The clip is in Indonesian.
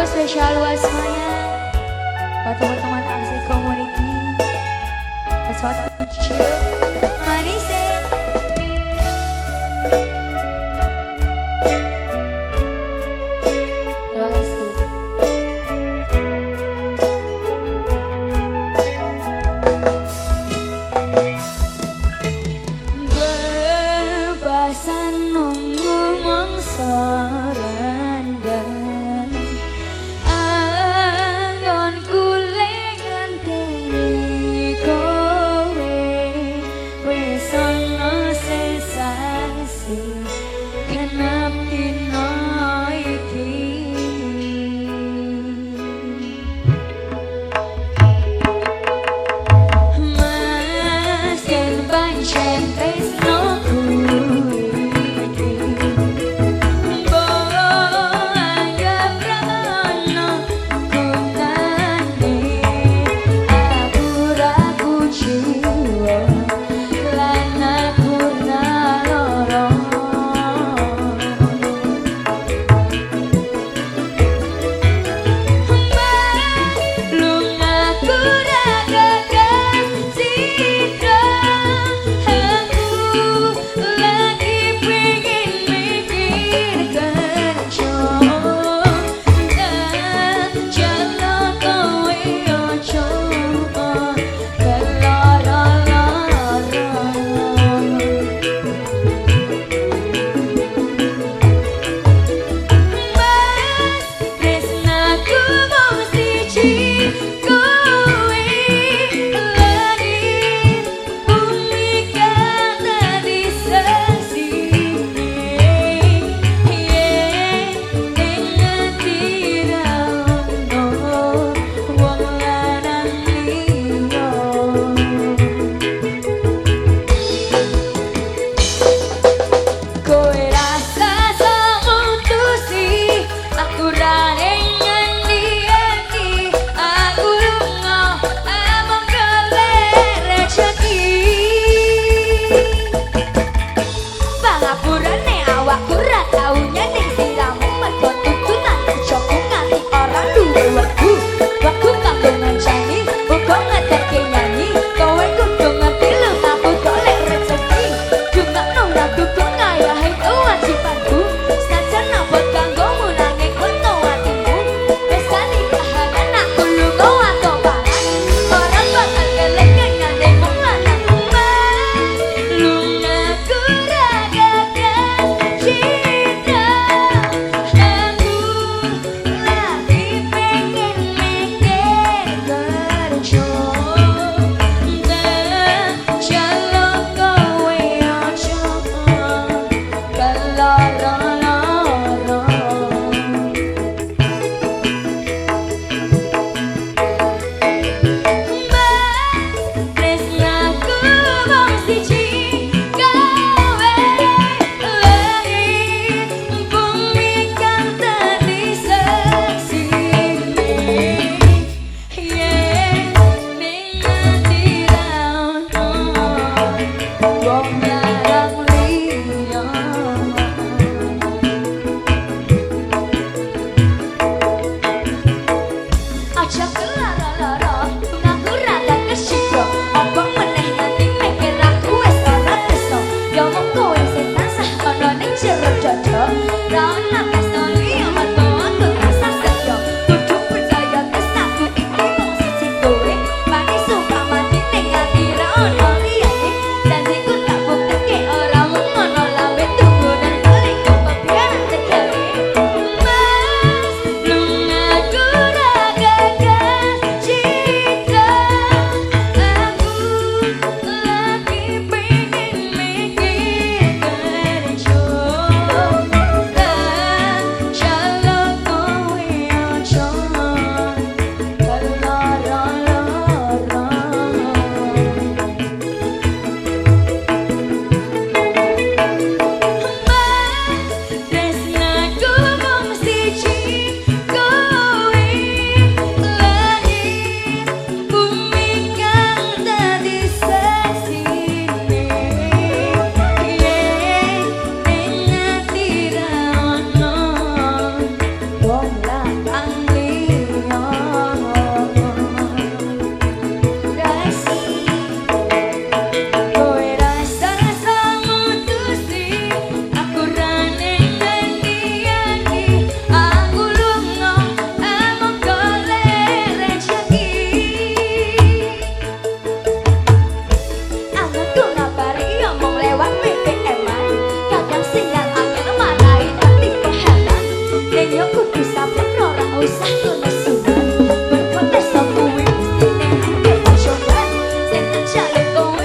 Aku spesial buat semuanya. Buat teman-teman aksi community Sesuatu kecil Manis deh Terima kasih. Oh.